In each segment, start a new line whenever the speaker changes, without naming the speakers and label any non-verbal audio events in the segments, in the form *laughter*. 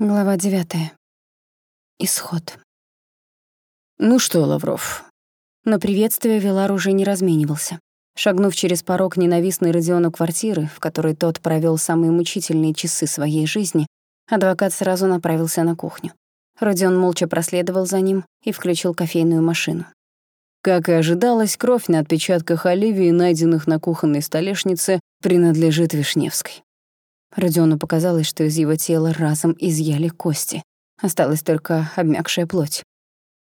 Глава девятая. Исход.
«Ну что, Лавров?»
На приветствие Вилар уже не разменивался. Шагнув через порог ненавистной Родиону квартиры, в которой тот провёл самые мучительные часы своей жизни, адвокат сразу направился на кухню. Родион молча проследовал за ним и включил кофейную машину.
Как и ожидалось, кровь на отпечатках Оливии, найденных на кухонной столешнице, принадлежит Вишневской.
Родиону показалось, что из его тела разом изъяли кости. Осталась только обмякшая плоть.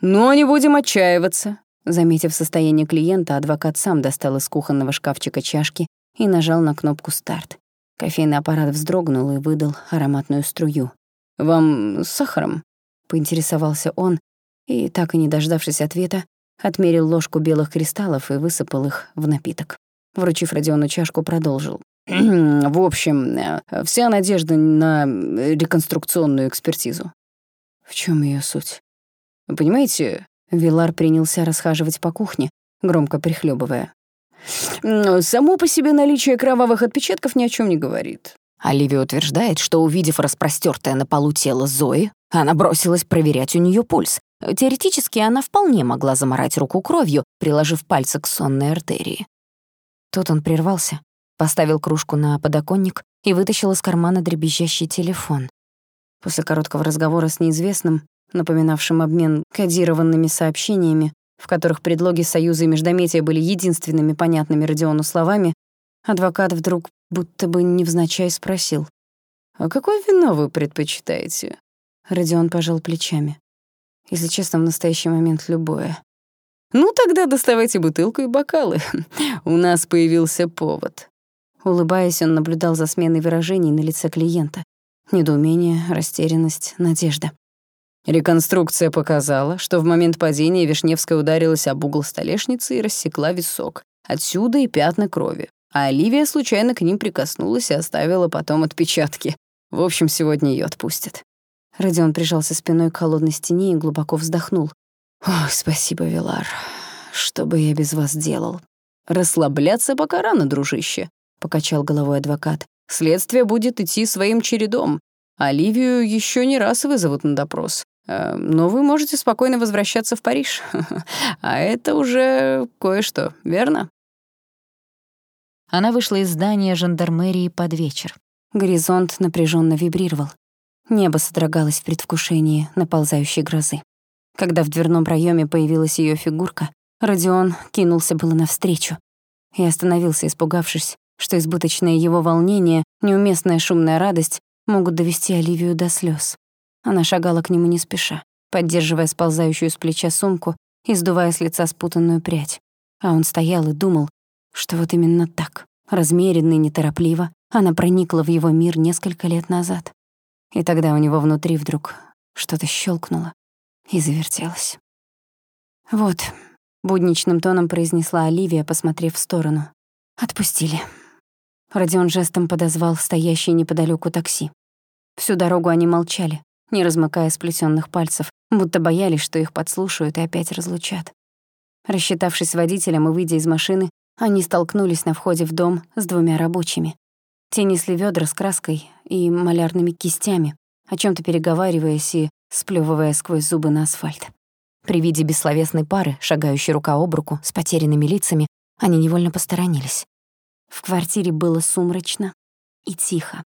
«Но не будем отчаиваться!» Заметив состояние клиента, адвокат сам достал из кухонного шкафчика чашки и нажал на кнопку «Старт». Кофейный аппарат вздрогнул и выдал ароматную струю. «Вам с сахаром?» — поинтересовался он, и, так и не дождавшись ответа, отмерил ложку белых кристаллов и высыпал их в напиток. Вручив Родиону чашку, продолжил. *clears throat* В общем, э, вся надежда на реконструкционную экспертизу.
В чем ее суть?
Понимаете, Вилар принялся расхаживать по кухне, громко прихлебывая. Само по себе наличие кровавых отпечатков ни о чем не говорит.
Оливия утверждает, что, увидев распростёртое на полу тело Зои, она бросилась проверять у нее пульс. Теоретически она вполне могла заморать руку кровью, приложив пальцы к сонной артерии. Тут он прервался, Поставил кружку на подоконник и вытащил из кармана дребезжащий телефон.
После короткого разговора с неизвестным, напоминавшим обмен кодированными сообщениями, в которых предлоги союза и междометия были единственными понятными Родиону словами, адвокат вдруг будто бы невзначай спросил.
«А какое вино вы предпочитаете?»
Родион пожал плечами. Если честно, в настоящий момент любое.
«Ну, тогда доставайте бутылку и бокалы. *laughs* У нас появился повод».
Улыбаясь, он наблюдал за сменой выражений на лице клиента. Недоумение, растерянность, надежда.
Реконструкция показала, что в момент падения Вишневская ударилась об угол столешницы и рассекла висок. Отсюда и пятна крови. А Оливия случайно к ним прикоснулась и оставила потом отпечатки. В общем, сегодня ее отпустят.
Родион прижался спиной к холодной стене и глубоко вздохнул.
«Ох, спасибо, Вилар. Что бы я без вас делал? Расслабляться пока рано, дружище. — покачал головой адвокат. «Следствие будет идти своим чередом. Оливию еще не раз вызовут на допрос. Э, но вы можете спокойно возвращаться в Париж. *laughs* А это уже кое-что, верно?»
Она вышла из здания жандармерии под вечер.
Горизонт напряженно вибрировал. Небо содрогалось в предвкушении наползающей грозы. Когда в дверном проеме появилась ее фигурка, Родион кинулся было навстречу и остановился, испугавшись, что избыточное его волнение, неуместная шумная радость могут довести Оливию до слез. Она шагала к нему не спеша, поддерживая сползающую с плеча сумку и сдувая с лица спутанную прядь. А он стоял и думал, что вот именно так, размеренно и неторопливо, она проникла в его мир несколько лет назад. И тогда у него внутри вдруг что-то щелкнуло и завертелось. «Вот», — будничным тоном произнесла Оливия, посмотрев в сторону. «Отпустили». Родион жестом подозвал стоящее неподалеку такси. Всю дорогу они молчали, не размыкая сплетенных пальцев, будто боялись, что их подслушают и опять разлучат. Рассчитавшись с водителем и выйдя из машины, они столкнулись на входе в дом с двумя рабочими. Те несли ведра с краской и малярными кистями, о чем то переговариваясь и сплёвывая сквозь зубы на асфальт.
При виде бессловесной пары, шагающей рука об руку, с потерянными лицами, они невольно посторонились.
В квартире было сумрачно и тихо.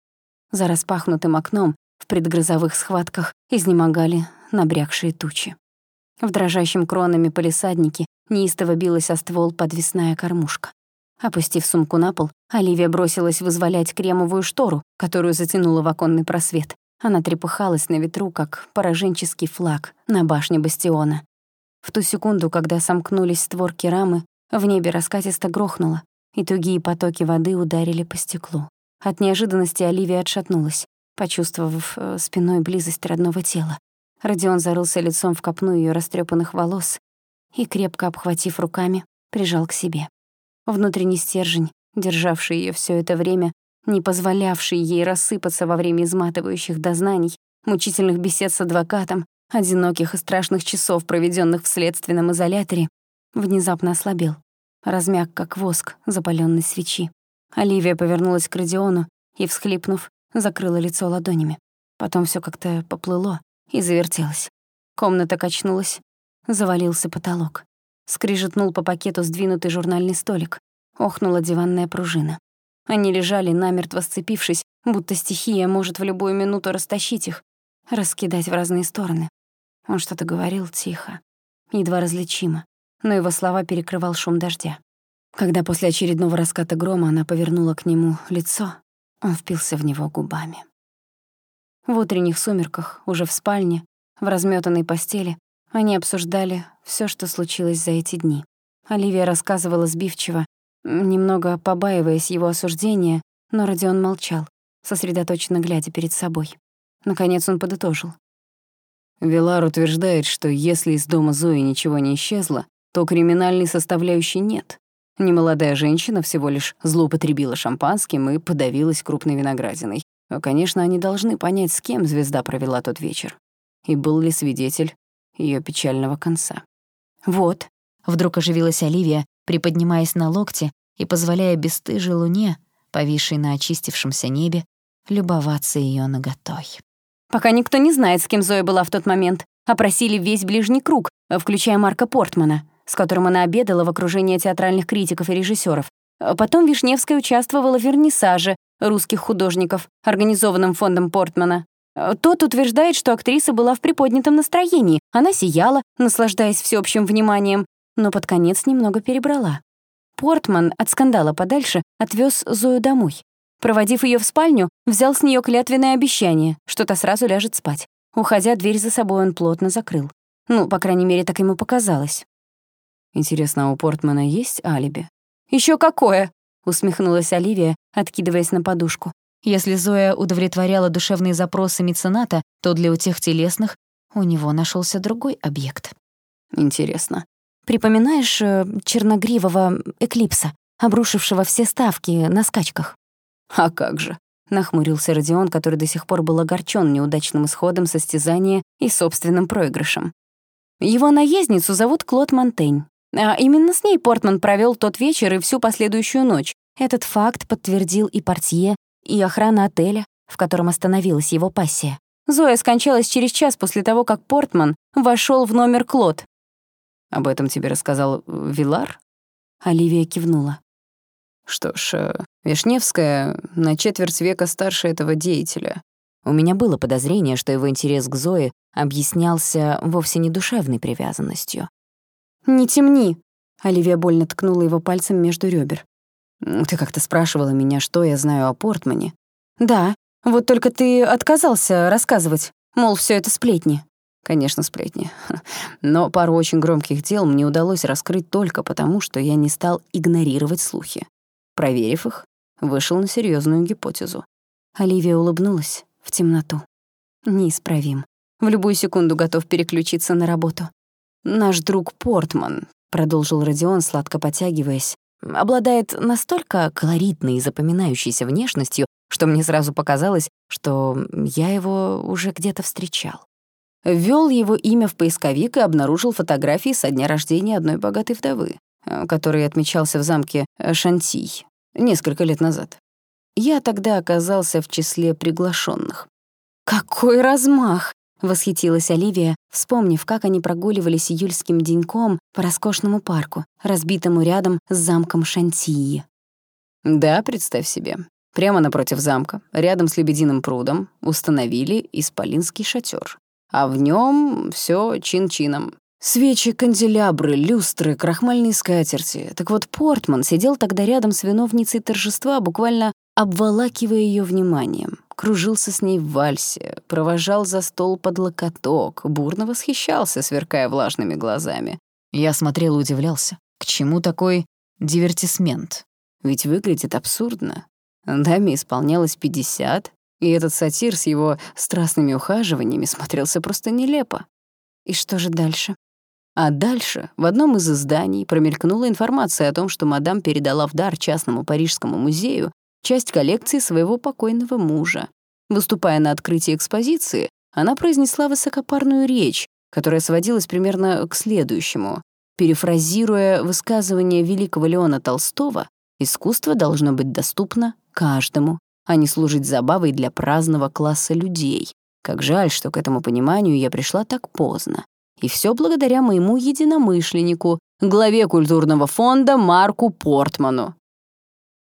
За распахнутым окном в предгрозовых схватках изнемогали набрякшие тучи. В дрожащем кронами полисаднике неистово билась о ствол подвесная кормушка. Опустив сумку на пол, Оливия бросилась вызволять кремовую штору, которую затянула в оконный просвет. Она трепыхалась на ветру, как пораженческий флаг на башне бастиона. В ту секунду, когда сомкнулись створки рамы, в небе раскатисто грохнуло, и тугие потоки воды ударили по стеклу. От неожиданности Оливия отшатнулась, почувствовав э, спиной близость родного тела. Родион зарылся лицом в копну ее растрепанных волос и, крепко обхватив руками, прижал к себе. Внутренний стержень, державший ее все это время, не позволявший ей рассыпаться во время изматывающих дознаний, мучительных бесед с адвокатом, одиноких и страшных часов, проведенных в следственном изоляторе, внезапно ослабел размяк, как воск запаленной свечи. Оливия повернулась к Родиону и, всхлипнув, закрыла лицо ладонями. Потом все как-то поплыло и завертелось. Комната качнулась, завалился потолок. Скрижетнул по пакету сдвинутый журнальный столик. Охнула диванная пружина. Они лежали, намертво сцепившись, будто стихия может в любую минуту растащить их, раскидать в разные стороны. Он что-то говорил тихо, едва различимо, но его слова перекрывал шум дождя. Когда после очередного раската грома она повернула к нему лицо, он впился в него губами. В утренних сумерках, уже в спальне, в разметанной постели, они обсуждали все, что случилось за эти дни. Оливия рассказывала сбивчиво, немного побаиваясь его осуждения, но Родион молчал, сосредоточенно глядя перед собой. Наконец он подытожил.
Вилар утверждает, что если из дома Зои ничего не исчезло, то криминальной составляющей нет. Немолодая женщина всего лишь злоупотребила шампанским и подавилась крупной виноградиной. Конечно, они должны понять, с кем звезда провела тот вечер. И был ли свидетель ее печального конца.
«Вот», — вдруг оживилась Оливия, приподнимаясь на локте и позволяя бесстыжей луне, повисшей на очистившемся небе, любоваться ее наготой.
«Пока никто не знает, с кем Зоя была в тот момент. Опросили весь ближний круг, включая Марка Портмана с которым она обедала в окружении театральных критиков и режиссеров. Потом Вишневская участвовала в вернисаже русских художников, организованном фондом Портмана. Тот утверждает, что актриса была в приподнятом настроении. Она сияла, наслаждаясь всеобщим вниманием, но под конец немного перебрала. Портман от скандала подальше отвез Зою домой. Проводив ее в спальню, взял с нее клятвенное обещание, что та сразу ляжет спать. Уходя, дверь за собой он плотно закрыл. Ну, по крайней мере, так ему показалось.
Интересно, а у Портмана есть алиби?
Еще какое!» — усмехнулась Оливия, откидываясь на подушку.
Если Зоя удовлетворяла душевные запросы мецената, то для утех телесных у него нашелся другой объект.
Интересно.
Припоминаешь э, черногривого эклипса, обрушившего все ставки на скачках?
А как же? Нахмурился Родион, который до сих пор был огорчен неудачным исходом состязания и собственным проигрышем.
Его наездницу зовут Клод Монтень. А именно с ней Портман провел тот вечер и всю последующую ночь. Этот факт подтвердил и портье, и охрана отеля, в котором остановилась его пассия. Зоя скончалась через час после того, как Портман вошел в номер Клод.
«Об этом тебе рассказал Вилар?»
Оливия кивнула.
«Что ж, э, Вишневская на четверть века старше этого деятеля.
У меня было подозрение, что его интерес к Зое объяснялся вовсе не душевной привязанностью.
«Не темни!» — Оливия больно ткнула его пальцем между ребер.
«Ты как-то спрашивала меня, что я знаю о Портмане?»
«Да, вот только ты отказался рассказывать, мол, все это сплетни».
Конечно, сплетни. *laughs* Но пару очень громких дел мне удалось раскрыть только потому, что я не стал игнорировать слухи. Проверив их, вышел на серьезную гипотезу.
Оливия улыбнулась в темноту. Неисправим. В любую секунду готов переключиться на работу.
Наш друг Портман, продолжил Родион, сладко потягиваясь, обладает настолько колоритной и запоминающейся внешностью, что мне сразу показалось, что я его уже где-то встречал. Ввёл его имя в поисковик и обнаружил фотографии со дня рождения одной богатой вдовы, который отмечался в замке Шантий несколько лет назад. Я тогда оказался в числе приглашенных.
«Какой размах!» — восхитилась Оливия, вспомнив, как они прогуливались июльским деньком по роскошному парку, разбитому рядом с замком Шантии.
«Да, представь себе. Прямо напротив замка, рядом с Лебединым прудом, установили исполинский шатер, А в нем все чин-чином. Свечи, канделябры, люстры, крахмальные скатерти. Так вот, Портман сидел тогда рядом с виновницей торжества, буквально обволакивая ее вниманием кружился с ней в вальсе, провожал за стол под локоток, бурно восхищался, сверкая влажными глазами. Я смотрел и удивлялся. К чему такой дивертисмент? Ведь выглядит абсурдно. Даме исполнялось 50, и этот сатир с его страстными ухаживаниями смотрелся просто нелепо.
И что же дальше?
А дальше в одном из изданий промелькнула информация о том, что мадам передала в дар частному парижскому музею часть коллекции своего покойного мужа. Выступая на открытии экспозиции, она произнесла высокопарную речь, которая сводилась примерно к следующему. Перефразируя высказывание великого Леона Толстого, искусство должно быть доступно каждому, а не служить забавой для праздного класса людей, Как жаль, что к этому пониманию я пришла так поздно. И все благодаря моему единомышленнику, главе культурного фонда Марку Портману.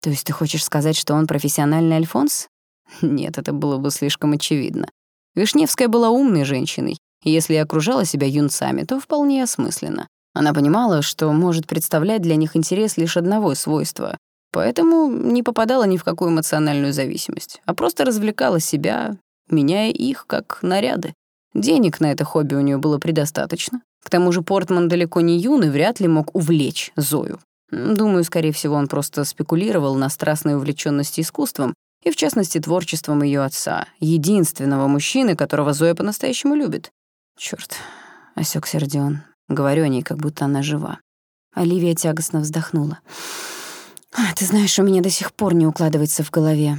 То есть ты хочешь сказать, что он профессиональный альфонс? *laughs* Нет, это было бы слишком очевидно. Вишневская была умной женщиной, и если окружала себя юнцами, то вполне осмысленно. Она понимала, что может представлять для них интерес лишь одного свойства, поэтому не попадала ни в какую эмоциональную зависимость, а просто развлекала себя, меняя их как наряды. Денег на это хобби у нее было предостаточно. К тому же Портман далеко не юный, вряд ли мог увлечь Зою. Думаю, скорее всего, он просто спекулировал на страстной увлеченности искусством и, в частности, творчеством ее отца, единственного мужчины, которого Зоя по-настоящему любит. Черт, осекся Родион. Говорю о ней, как будто она жива. Оливия тягостно вздохнула. «А, «Ты знаешь, у меня до сих пор не укладывается в голове.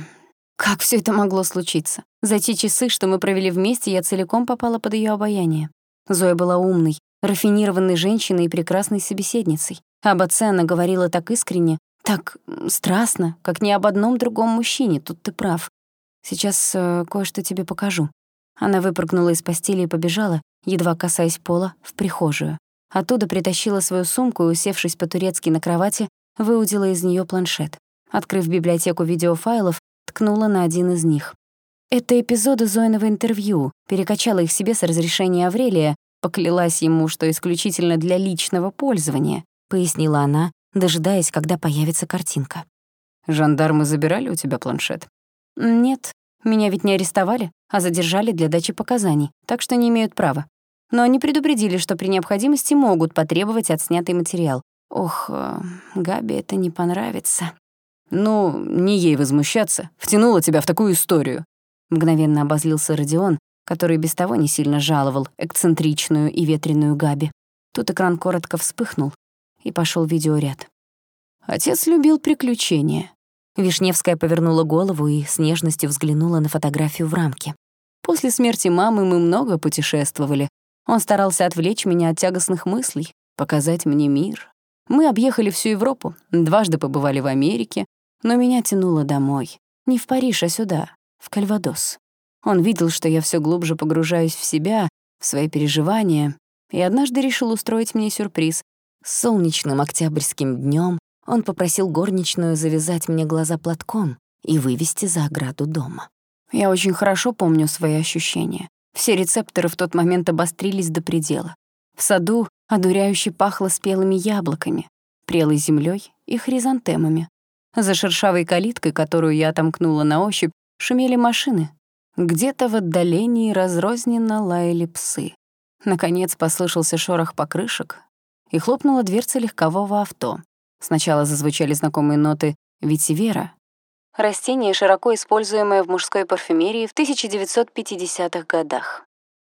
Как все это могло случиться? За те часы, что мы провели вместе, я целиком попала под ее обаяние. Зоя была умной, рафинированной женщиной и прекрасной собеседницей. Она говорила так искренне, так страстно, как ни об одном другом мужчине, тут ты прав. Сейчас э, кое-что тебе покажу. Она выпрыгнула из постели и побежала, едва касаясь пола, в прихожую. Оттуда притащила свою сумку и, усевшись по-турецки на кровати, выудила из нее планшет. Открыв библиотеку видеофайлов, ткнула на один из них. Это эпизоды Зоиного интервью, перекачала их себе с разрешения Аврелия, поклялась ему, что исключительно для личного пользования, пояснила она, дожидаясь, когда появится картинка. «Жандармы забирали у тебя планшет?» «Нет, меня ведь не арестовали, а задержали для дачи показаний, так что не имеют права. Но они предупредили, что при необходимости могут потребовать отснятый материал. Ох, э, Габи это не понравится.
Ну, не ей возмущаться. Втянула тебя в такую историю.
Мгновенно обозлился Родион, который без того не сильно жаловал эксцентричную и ветреную Габи. Тут экран коротко вспыхнул, и пошел видеоряд.
Отец любил приключения.
Вишневская повернула голову и с нежностью взглянула на фотографию в рамке. После смерти мамы мы много путешествовали. Он старался отвлечь меня от тягостных мыслей, показать мне мир. Мы объехали всю Европу, дважды побывали в Америке, но меня тянуло домой. Не в Париж, а сюда, в Кальвадос. Он видел, что я все глубже погружаюсь в себя, в свои переживания, и однажды решил устроить мне сюрприз. Солнечным октябрьским днем он попросил горничную завязать мне глаза платком и вывести за ограду дома. Я очень хорошо помню свои ощущения. Все рецепторы в тот момент обострились до предела. В саду одуряюще пахло спелыми яблоками, прелой землей и хризантемами. За шершавой калиткой, которую я отомкнула на ощупь, шумели машины. Где-то в отдалении разрозненно лаяли псы. Наконец послышался шорох покрышек, и хлопнула дверца легкового авто. Сначала зазвучали знакомые ноты ветивера, растение, широко используемое в мужской парфюмерии в 1950-х годах.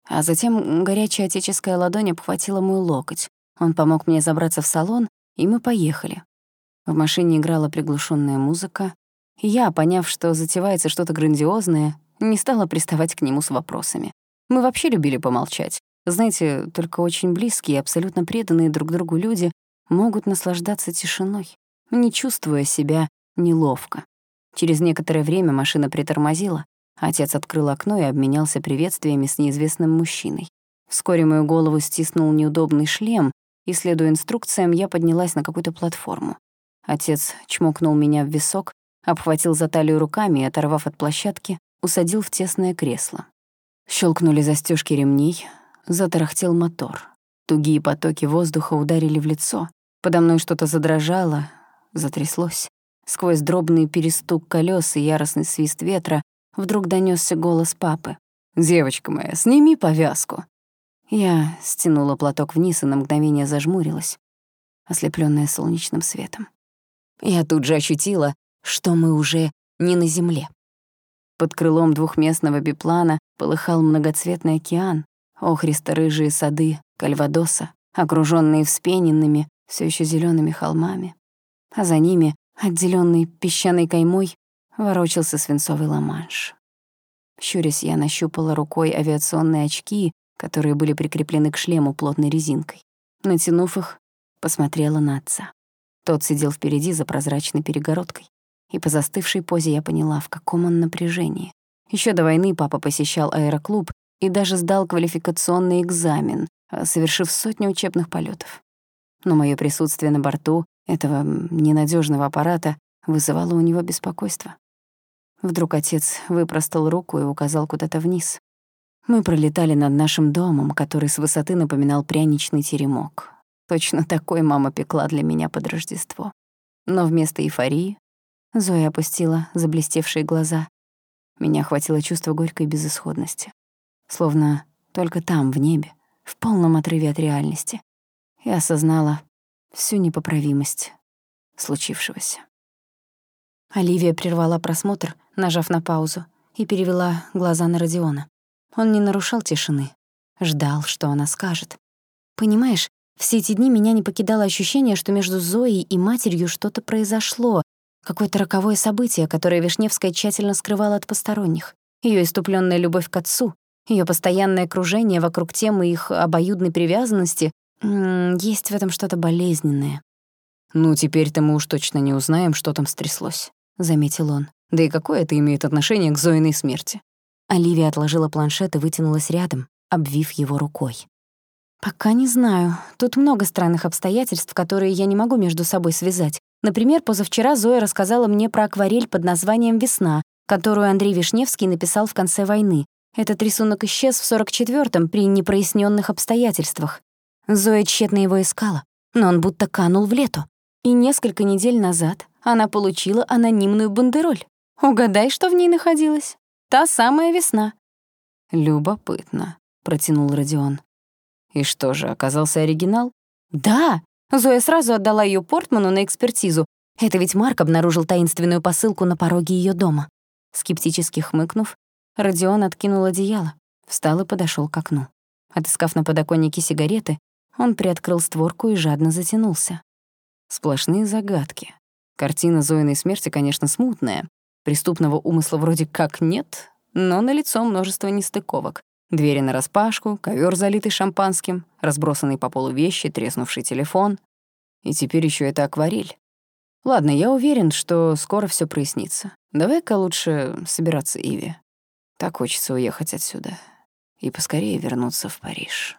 А затем горячая отеческая ладонь обхватила мой локоть. Он помог мне забраться в салон, и мы поехали. В машине играла приглушенная музыка, и я, поняв, что затевается что-то грандиозное, не стала приставать к нему с вопросами. Мы вообще любили помолчать. Знаете, только очень близкие, абсолютно преданные друг другу люди могут наслаждаться тишиной, не чувствуя себя неловко. Через некоторое время машина притормозила, отец открыл окно и обменялся приветствиями с неизвестным мужчиной. Вскоре мою голову стиснул неудобный шлем, и, следуя инструкциям, я поднялась на какую-то платформу. Отец чмокнул меня в висок, обхватил за талию руками и, оторвав от площадки, усадил в тесное кресло. Щелкнули застежки ремней, Затарахтел мотор. Тугие потоки воздуха ударили в лицо. Подо мной что-то задрожало, затряслось. Сквозь дробный перестук колес и яростный свист ветра вдруг донесся голос папы.
«Девочка моя, сними повязку».
Я стянула платок вниз и на мгновение зажмурилась, ослепленная солнечным светом. Я тут же ощутила, что мы уже не на земле. Под крылом двухместного биплана полыхал многоцветный океан, охристо-рыжие сады Кальвадоса, окружённые вспененными, всё ещё зелёными холмами. А за ними, отделённый песчаной каймой, ворочался свинцовый ламанш. Щурясь, я нащупала рукой авиационные очки, которые были прикреплены к шлему плотной резинкой. Натянув их, посмотрела на отца. Тот сидел впереди за прозрачной перегородкой, и по застывшей позе я поняла, в каком он напряжении. Еще до войны папа посещал аэроклуб и даже сдал квалификационный экзамен, э, совершив сотни учебных полетов. Но мое присутствие на борту этого ненадежного аппарата вызывало у него беспокойство. Вдруг отец выпростал руку и указал куда-то вниз. Мы пролетали над нашим домом, который с высоты напоминал пряничный теремок. Точно такой мама пекла для меня под Рождество. Но вместо эйфории Зоя опустила заблестевшие глаза. Меня охватило чувство горькой безысходности. Словно только там, в небе, в полном отрыве от реальности, я осознала всю непоправимость случившегося. Оливия прервала просмотр, нажав на паузу, и перевела глаза на Родиона. Он не нарушал тишины, ждал, что она скажет. «Понимаешь, все эти дни меня не покидало ощущение, что между Зоей и матерью что-то произошло, какое-то роковое событие, которое Вишневская тщательно скрывала от посторонних. Ее иступленная любовь к отцу, ее постоянное кружение вокруг темы их обоюдной привязанности, есть в этом что-то болезненное.
«Ну, теперь-то мы уж точно не узнаем, что там стряслось», — заметил он. «Да и какое это имеет отношение к Зоиной смерти?»
Оливия отложила планшет и вытянулась рядом, обвив его рукой. «Пока не знаю. Тут много странных обстоятельств, которые я не могу между собой связать. Например, позавчера Зоя рассказала мне про акварель под названием «Весна», которую Андрей Вишневский написал в конце войны. Этот рисунок исчез в 44-м при непроясненных обстоятельствах. Зоя тщетно его искала, но он будто канул в лету. И несколько недель назад она получила анонимную бандероль. Угадай, что в ней находилось? Та самая весна.
«Любопытно», — протянул Родион. «И что же, оказался оригинал?»
«Да!» Зоя сразу отдала ее Портману на экспертизу. Это ведь Марк обнаружил таинственную посылку на пороге ее дома. Скептически хмыкнув, Родион откинул одеяло, встал и подошел к окну. Отыскав на подоконнике сигареты, он приоткрыл створку и жадно затянулся.
Сплошные загадки. Картина Зоиной смерти, конечно, смутная. Преступного умысла вроде как нет, но налицо множество нестыковок. Двери нараспашку, ковер залитый шампанским, разбросанные по полу вещи, треснувший телефон. И теперь еще это акварель. Ладно, я уверен, что скоро все прояснится. Давай-ка лучше собираться, Иви. Так хочется уехать отсюда и поскорее вернуться в Париж.